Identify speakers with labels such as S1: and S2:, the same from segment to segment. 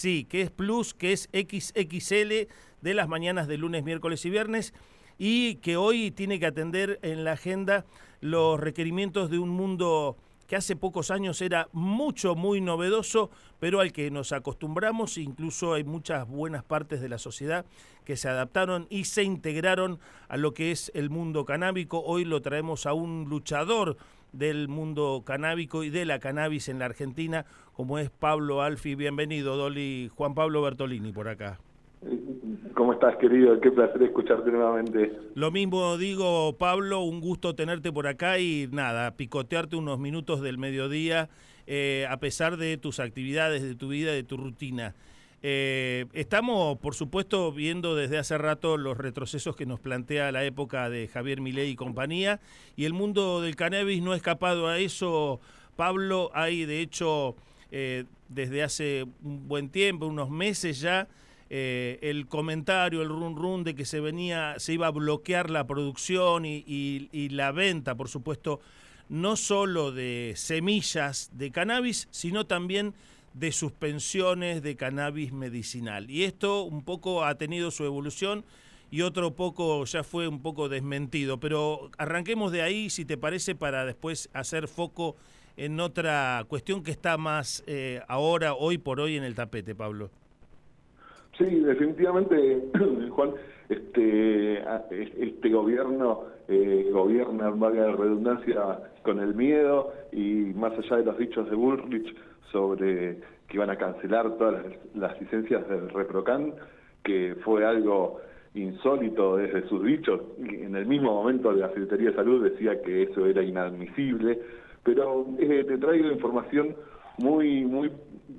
S1: sí, que es Plus, que es XXL de las mañanas de lunes, miércoles y viernes y que hoy tiene que atender en la agenda los requerimientos de un mundo que hace pocos años era mucho, muy novedoso, pero al que nos acostumbramos, incluso hay muchas buenas partes de la sociedad que se adaptaron y se integraron a lo que es el mundo canábico. Hoy lo traemos a un luchador del mundo canábico y de la cannabis en la Argentina, como es Pablo Alfi. Bienvenido, Dolly. Juan Pablo Bertolini por acá.
S2: ¿Cómo estás, querido? Qué placer escucharte nuevamente.
S1: Lo mismo digo, Pablo, un gusto tenerte por acá y nada, picotearte unos minutos del mediodía, eh, a pesar de tus actividades, de tu vida, de tu rutina. Eh, estamos, por supuesto, viendo desde hace rato los retrocesos que nos plantea la época de Javier Milei y compañía, y el mundo del cannabis no ha escapado a eso, Pablo. Hay, de hecho, eh, desde hace un buen tiempo, unos meses ya, eh, el comentario, el run run de que se venía, se iba a bloquear la producción y, la venta, por supuesto, no solo de semillas de cannabis, sino también de suspensiones de cannabis medicinal. Y esto un poco ha tenido su evolución y otro poco ya fue un poco desmentido. Pero arranquemos de ahí, si te parece, para después hacer foco en otra cuestión que está más eh, ahora, hoy por hoy, en el tapete, Pablo.
S2: Sí, definitivamente, Juan, este, este gobierno eh, gobierna, valga la redundancia, con el miedo y más allá de los dichos de Bullrich sobre que iban a cancelar todas las, licencias del Reprocan, que fue algo insólito desde sus dichos, en el mismo momento la Secretaría de Salud decía que eso era inadmisible, pero eh, te traigo información muy, muy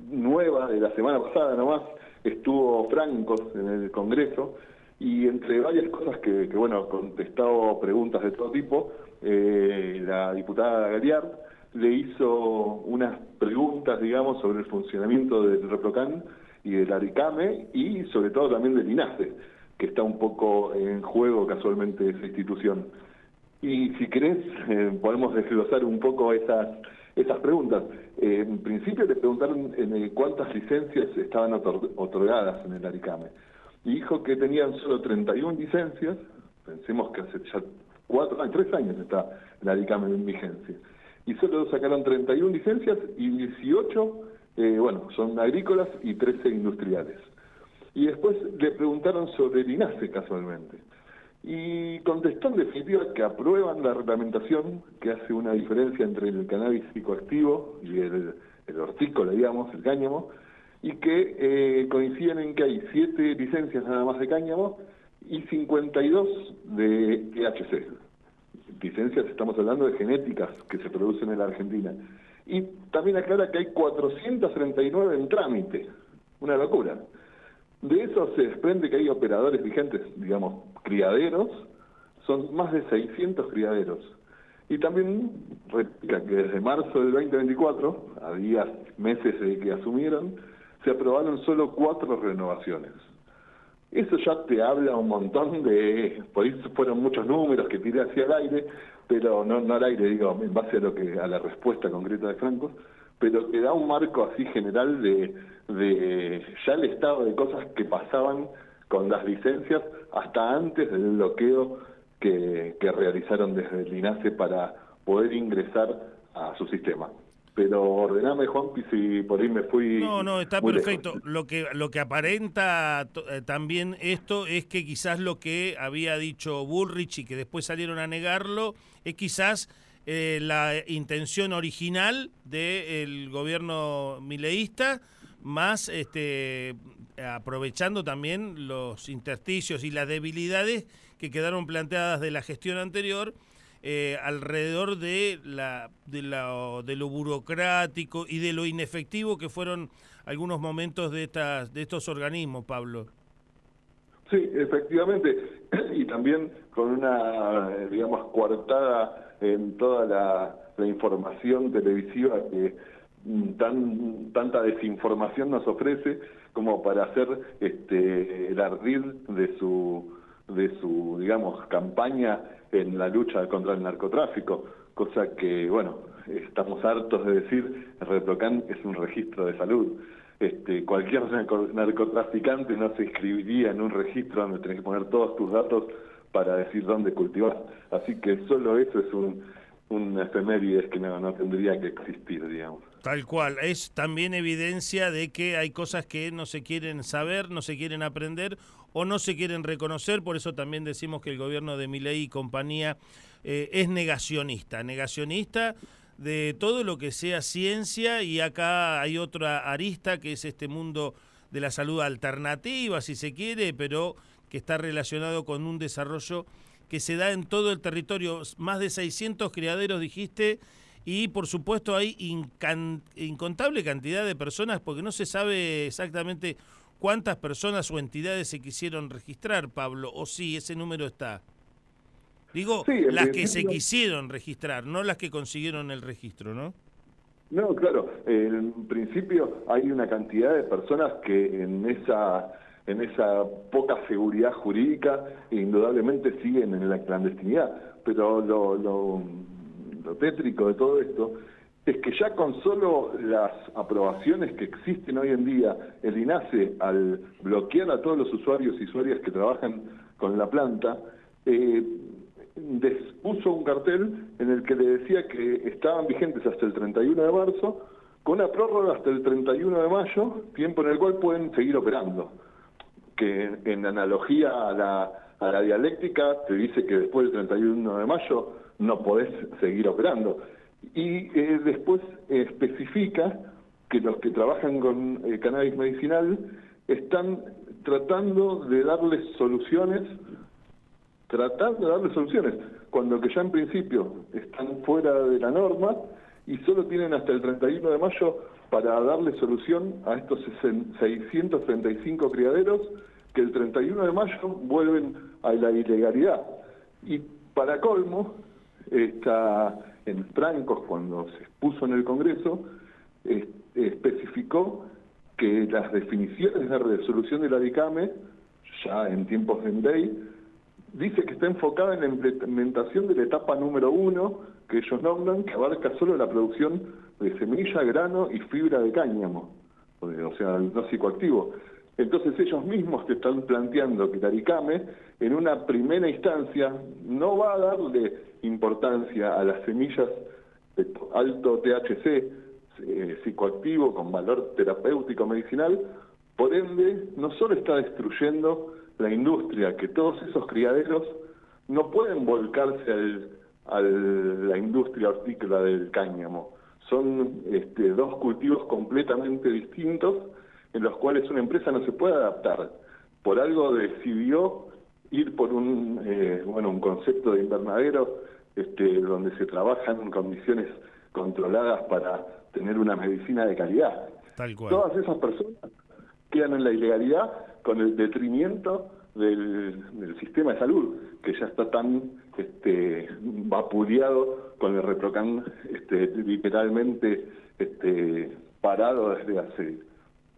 S2: nueva de la semana pasada nomás, estuvo Francos en el Congreso y entre varias cosas que, bueno, contestado preguntas de todo tipo, eh, la diputada Galiard le hizo unas preguntas, digamos, sobre el funcionamiento del Reprocan y del ARICAME y sobre todo también del INASE, que está un poco en juego casualmente esa institución. Y si querés, eh, podemos desglosar un poco esas preguntas. Eh, en principio le preguntaron en cuántas licencias estaban otorgadas en el ARICAME. Y dijo que tenían solo 31 licencias, pensemos que hace ya cuatro, tres años está el ARICAME en vigencia. Y solo sacaron 31 licencias y 18, eh, bueno, son agrícolas y 13 industriales. Y después le preguntaron sobre el INASE casualmente y contestó en definitiva que aprueban la reglamentación que hace una diferencia entre el cannabis psicoactivo y el, el hortícola, digamos, el cáñamo, y que eh, coinciden en que hay siete licencias nada más de cáñamo y 52 de THC. Licencias, estamos hablando de genéticas que se producen en la Argentina. Y también aclara que hay 439 en trámite. Una locura. De eso se desprende que hay operadores vigentes, digamos, criaderos, son más de 600 criaderos. Y también replica que desde marzo del 2024, a días, meses de que asumieron, se aprobaron solo cuatro renovaciones. Eso ya te habla un montón de, por eso fueron muchos números que tiré hacia el aire, pero no, al aire, digo, en base a lo que a la respuesta concreta de Franco, pero te da un marco así general de, ya el estado de cosas que pasaban con las licencias hasta antes del bloqueo que, realizaron desde el INASE para poder ingresar a su sistema pero ordename Juanpi si por ahí me fui
S1: no no está perfecto. Lo que lo que aparenta eh, también esto es que quizás lo que había dicho Bullrich y que después salieron a negarlo es quizás eh, la intención original del gobierno mileísta más este aprovechando también los intersticios y las debilidades que quedaron planteadas de la gestión anterior eh, alrededor de, la, de, la, de lo burocrático y de lo inefectivo que fueron algunos momentos de, estas, de estos organismos, Pablo.
S2: Sí, efectivamente, y también con una, digamos, coartada en toda la, la información televisiva que tan, tanta desinformación nos ofrece como para hacer este, el ardid de su, de su, digamos, campaña en la lucha contra el narcotráfico, cosa que, bueno, estamos hartos de decir, el Reprocan es un registro de salud. este, cualquier narcotraficante no se inscribiría en un registro donde tenés que poner todos tus datos para decir dónde cultivar. Así que solo eso es un, un que no, no tendría que existir, digamos.
S1: Tal cual, es también evidencia de que hay cosas que no se quieren saber, no se quieren aprender o no se quieren reconocer, por eso también decimos que el gobierno de Milei y compañía eh, es negacionista, negacionista de todo lo que sea ciencia y acá hay otra arista que es este mundo de la salud alternativa, si se quiere, pero que está relacionado con un desarrollo que se da en todo el territorio. Más de 600 criaderos, dijiste, y por supuesto hay incontable cantidad de personas, porque no se sabe exactamente cuántas personas o entidades se quisieron registrar, Pablo, o sí, ese número está. Digo, las que se quisieron registrar, no las que consiguieron el registro, ¿no?
S2: No, claro. En principio hay una cantidad de personas que en esa en esa poca seguridad jurídica, indudablemente siguen en la clandestinidad. Pero lo, lo, tétrico de todo esto es que ya con solo las aprobaciones que existen hoy en día, el INASE, al bloquear a todos los usuarios y usuarias que trabajan con la planta, eh, puso un cartel en el que le decía que estaban vigentes hasta el 31 de marzo, con una prórroga hasta el 31 de mayo, tiempo en el cual pueden seguir operando. Que en analogía a la, a la dialéctica te dice que después del 31 de mayo no podés seguir operando. Y eh, después especifica que los que trabajan con eh, cannabis medicinal están tratando de darles soluciones, tratando de darles soluciones, cuando que ya en principio están fuera de la norma y solo tienen hasta el 31 de mayo para darle solución a estos 635 criaderos que el 31 de mayo vuelven a la ilegalidad. Y para colmo, está en Francos, cuando se expuso en el Congreso, especificó que las definiciones de resolución del ADICAME, ya en tiempos de ley, dice que está enfocada en la implementación de la etapa número uno, que ellos nombran, que abarca solo la producción de semilla, grano y fibra de cáñamo, o sea, no psicoactivo. Entonces ellos mismos te están planteando que Taricame, en una primera instancia, no va a darle importancia a las semillas de alto THC eh, psicoactivo con valor terapéutico medicinal, por ende no solo está destruyendo la industria, que todos esos criaderos no pueden volcarse a la industria hortícola del cáñamo. Son este, dos cultivos completamente distintos en los cuales una empresa no se puede adaptar. Por algo decidió ir por un, eh, bueno, un concepto de invernadero este, donde se trabajan en condiciones controladas para tener una medicina de calidad. Todas esas personas quedan en la ilegalidad con el detrimento del, sistema de salud, que ya está tan este, vapuleado con el reprocan este, literalmente este, parado desde hace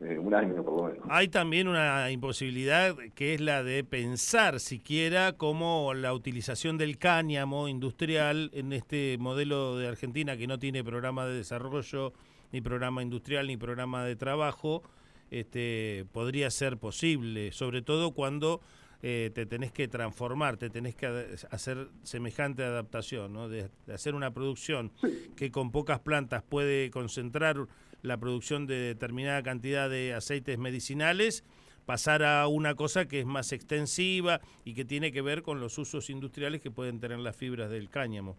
S2: eh, un año por lo menos.
S1: Hay también una imposibilidad que es la de pensar siquiera como la utilización del cáñamo industrial en este modelo de Argentina que no tiene programa de desarrollo, ni programa industrial, ni programa de trabajo, este, podría ser posible, sobre todo cuando eh, te tenés que transformar, te tenés que hacer semejante adaptación, ¿no? de, hacer una producción que con pocas plantas puede concentrar la producción de determinada cantidad de aceites medicinales, pasar a una cosa que es más extensiva y que tiene que ver con los usos industriales que pueden tener las fibras del cáñamo.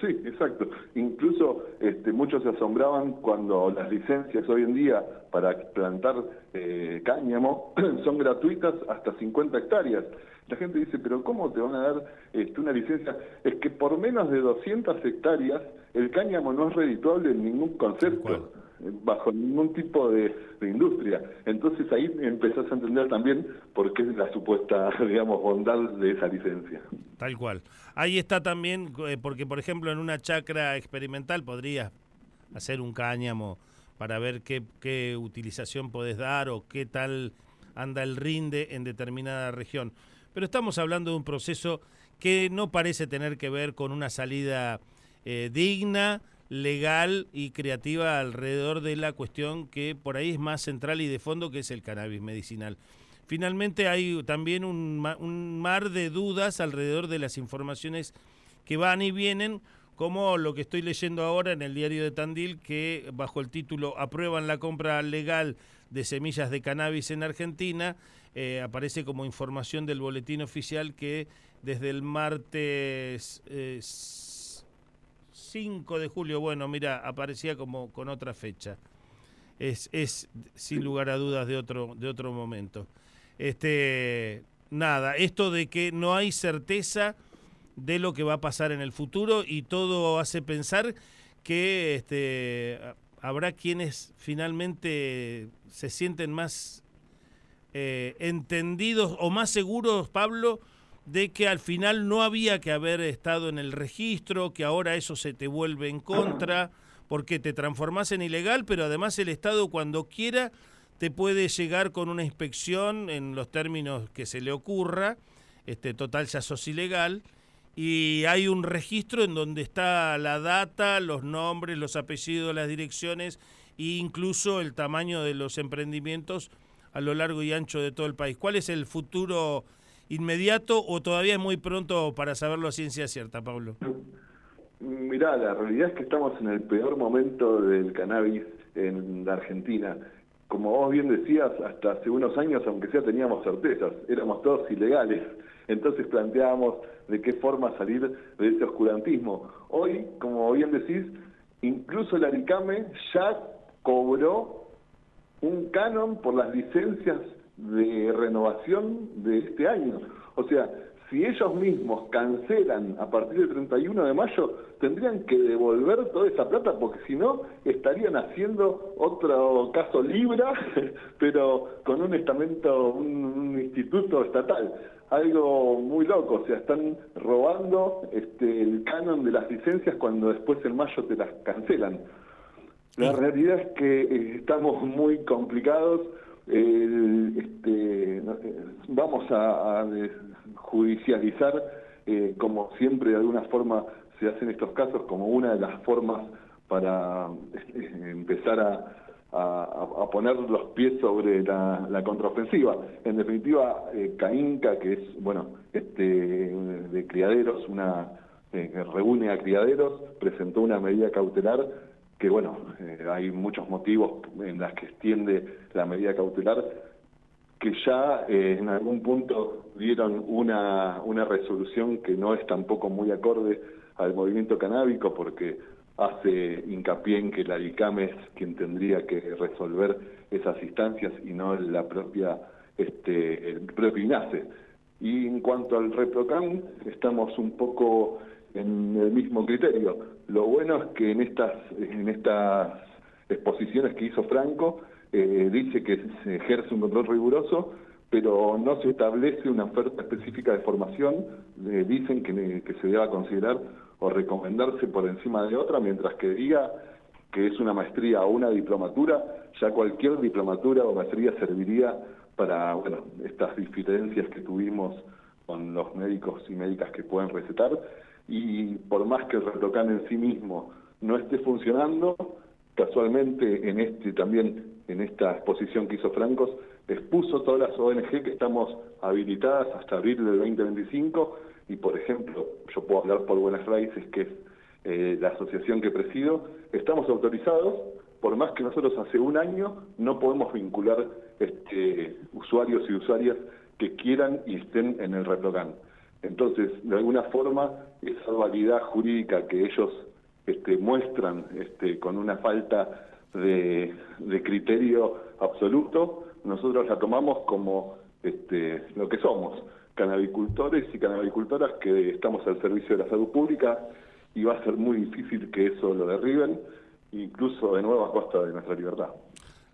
S2: Sí, exacto. Incluso este, muchos se asombraban cuando las licencias hoy en día para plantar eh, cáñamo son gratuitas hasta 50 hectáreas. La gente dice, pero ¿cómo te van a dar este, una licencia? Es que por menos de 200 hectáreas el cáñamo no es redituable en ningún concepto, bajo ningún tipo de, industria. Entonces ahí empezás a entender también por qué es la supuesta, digamos, bondad de esa licencia.
S1: Tal cual. Ahí está también, eh, porque por ejemplo en una chacra experimental podrías hacer un cáñamo para ver qué, qué utilización podés dar o qué tal anda el rinde en determinada región pero estamos hablando de un proceso que no parece tener que ver con una salida eh, digna, legal y creativa alrededor de la cuestión que por ahí es más central y de fondo, que es el cannabis medicinal. Finalmente hay también un, mar de dudas alrededor de las informaciones que van y vienen, como lo que estoy leyendo ahora en el diario de Tandil, que bajo el título Aprueban la compra legal de semillas de cannabis en Argentina, eh, aparece como información del boletín oficial que desde el martes 5 de julio, bueno, mira, aparecía como con otra fecha. Es, es sin lugar a dudas de otro, de otro momento. Este, nada, esto de que no hay certeza de lo que va a pasar en el futuro y todo hace pensar que este, habrá quienes finalmente se sienten más eh, entendidos o más seguros, Pablo, de que al final no había que haber estado en el registro, que ahora eso se te vuelve en contra, porque te transformás en ilegal, pero además el Estado cuando quiera te puede llegar con una inspección en los términos que se le ocurra, este total ya sos ilegal, y hay un registro en donde está la data, los nombres, los apellidos, las direcciones e incluso el tamaño de los emprendimientos a lo largo y ancho de todo el país. ¿Cuál es el futuro inmediato o todavía es muy pronto para saberlo a ciencia cierta, Pablo?
S2: Mirá, la realidad es que estamos en el peor momento del cannabis en la Argentina. Como vos bien decías, hasta hace unos años, aunque sea teníamos certezas, éramos todos ilegales. Entonces planteábamos de qué forma salir de ese oscurantismo. Hoy, como bien decís, incluso el ARICAME ya cobró un canon por las licencias de renovación de este año. O sea, si ellos mismos cancelan a partir del 31 de mayo, tendrían que devolver toda esa plata porque si no estarían haciendo otro caso Libra, pero con un estamento, un, instituto estatal. Algo muy loco, o sea, están robando este, el canon de las licencias cuando después en mayo te las cancelan. La realidad es que eh, estamos muy complicados este, eh, vamos a, judicializar, eh, como siempre de alguna forma se hacen estos casos, como una de las formas para eh, empezar a, poner los pies sobre la, contraofensiva. En definitiva, CAINCA, que es, bueno, este, de criaderos, una que reúne a criaderos, presentó una medida cautelar que bueno, eh, hay muchos motivos en las que extiende la medida cautelar que ya eh, en algún punto dieron una, una resolución que no es tampoco muy acorde al movimiento canábico porque hace hincapié en que la ICAM es quien tendría que resolver esas instancias y no la propia este el propio INACE. Y en cuanto al ReproCam, estamos un poco en el mismo criterio. Lo bueno es que en estas, en estas exposiciones que hizo Franco, eh, dice que se ejerce un control riguroso, pero no se establece una oferta específica de formación, dicen que, que se deba considerar o recomendarse por encima de otra, mientras que diga que es una maestría o una diplomatura, ya cualquier diplomatura o maestría serviría para bueno, estas diferencias que tuvimos con los médicos y médicas que pueden recetar y por más que el Retrocan en sí mismo no esté funcionando, casualmente en este también en esta exposición que hizo Francos expuso todas las ONG que estamos habilitadas hasta abril del 2025 y por ejemplo yo puedo hablar por Buenas Raíces que es eh, la asociación que presido estamos autorizados por más que nosotros hace un año no podemos vincular este, usuarios y usuarias que quieran y estén en el Replocan. Entonces, de alguna forma, esa dualidad jurídica que ellos este, muestran este, con una falta de, criterio absoluto, nosotros la tomamos como este, lo que somos, canabicultores y canabicultoras que estamos al servicio de la salud pública y va a ser muy difícil que eso lo derriben, incluso de nuevo a costa de nuestra libertad.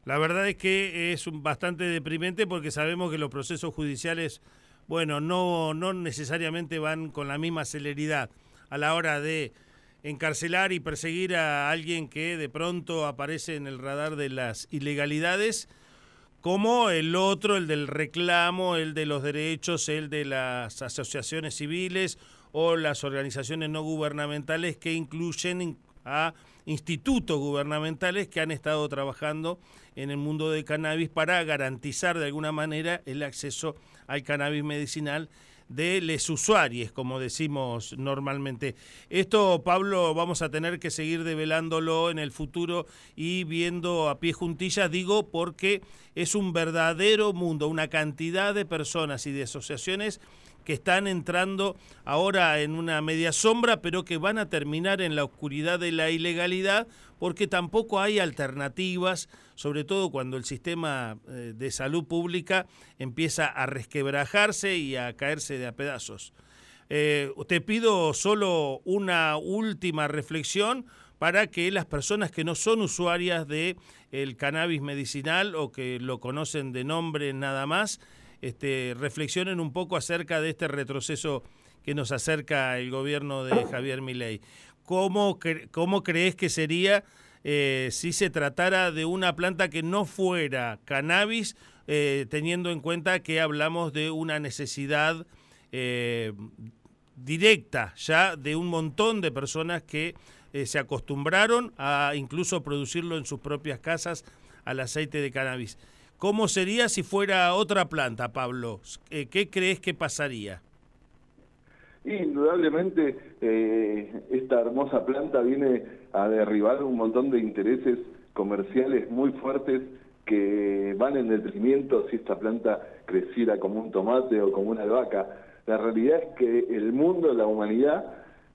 S1: La verdad es que es bastante deprimente porque sabemos que los procesos judiciales bueno, no, no necesariamente van con la misma celeridad a la hora de encarcelar y perseguir a alguien que de pronto aparece en el radar de las ilegalidades, como el otro, el del reclamo, el de los derechos, el de las asociaciones civiles o las organizaciones no gubernamentales que incluyen a institutos gubernamentales que han estado trabajando en el mundo del cannabis para garantizar de alguna manera el acceso al cannabis medicinal de les usuarios, como decimos normalmente. Esto, Pablo, vamos a tener que seguir develándolo en el futuro y viendo a pie juntillas, digo, porque es un verdadero mundo, una cantidad de personas y de asociaciones que están entrando ahora en una media sombra, pero que van a terminar en la oscuridad de la ilegalidad, porque tampoco hay alternativas, sobre todo cuando el sistema eh, de salud pública empieza a resquebrajarse y a caerse de a pedazos. Eh, te pido solo una última reflexión para que las personas que no son usuarias de el cannabis medicinal o que lo conocen de nombre nada más, este, reflexionen un poco acerca de este retroceso que nos acerca el gobierno de Javier Milei. ¿Cómo, crees que sería eh, si se tratara de una planta que no fuera cannabis, eh, teniendo en cuenta que hablamos de una necesidad eh, directa ya de un montón de personas que se acostumbraron a incluso producirlo en sus propias casas al aceite de cannabis? ¿Cómo sería si fuera otra planta, Pablo? Eh, ¿Qué crees que pasaría?
S2: Indudablemente, eh, esta hermosa planta viene a derribar un montón de intereses comerciales muy fuertes que van en detrimento si esta planta creciera como un tomate o como una albahaca. La realidad es que el mundo, la humanidad,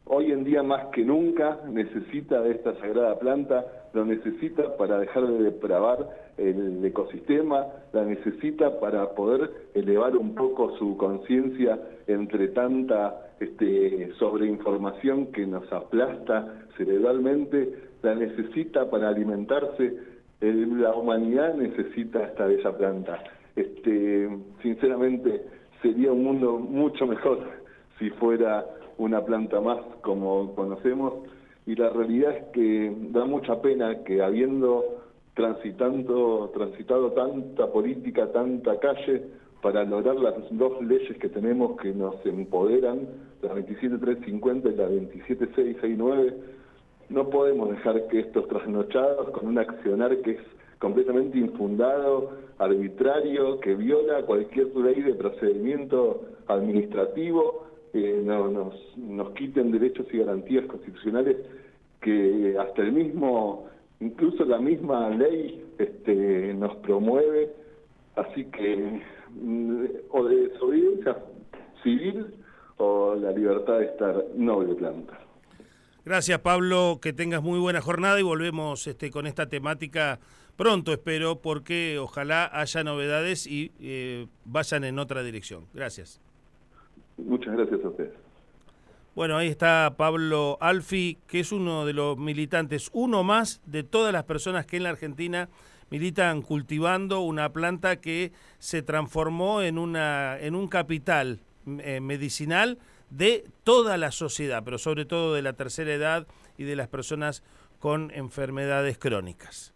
S2: hoy en día más que nunca necesita de esta sagrada planta, lo necesita para dejar de depravar el ecosistema, la necesita para poder elevar un poco su conciencia entre tanta este, sobreinformación que nos aplasta cerebralmente, la necesita para alimentarse, la humanidad necesita esta bella planta. Este, sinceramente, sería un mundo mucho mejor si fuera una planta más como conocemos y la realidad es que da mucha pena que habiendo transitando, transitado tanta política, tanta calle para lograr las dos leyes que tenemos que nos empoderan, la 27350 y la 27669, no podemos dejar que estos trasnochados con un accionar que es completamente infundado, arbitrario, que viola cualquier ley de procedimiento administrativo, no, nos, nos quiten derechos y garantías constitucionales que hasta el mismo, incluso la misma ley este, nos promueve, así que mm, o de desobediencia civil o la libertad de estar noble planta.
S1: Gracias Pablo, que tengas muy buena jornada y volvemos este, con esta temática pronto, espero, porque ojalá haya novedades y eh, vayan en otra dirección. Gracias.
S2: Muchas gracias a ustedes.
S1: Bueno, ahí está Pablo Alfi, que es uno de los militantes, uno más de todas las personas que en la Argentina militan cultivando una planta que se transformó en, una, en un capital eh, medicinal de toda la sociedad, pero sobre todo de la tercera edad y de las personas con enfermedades crónicas.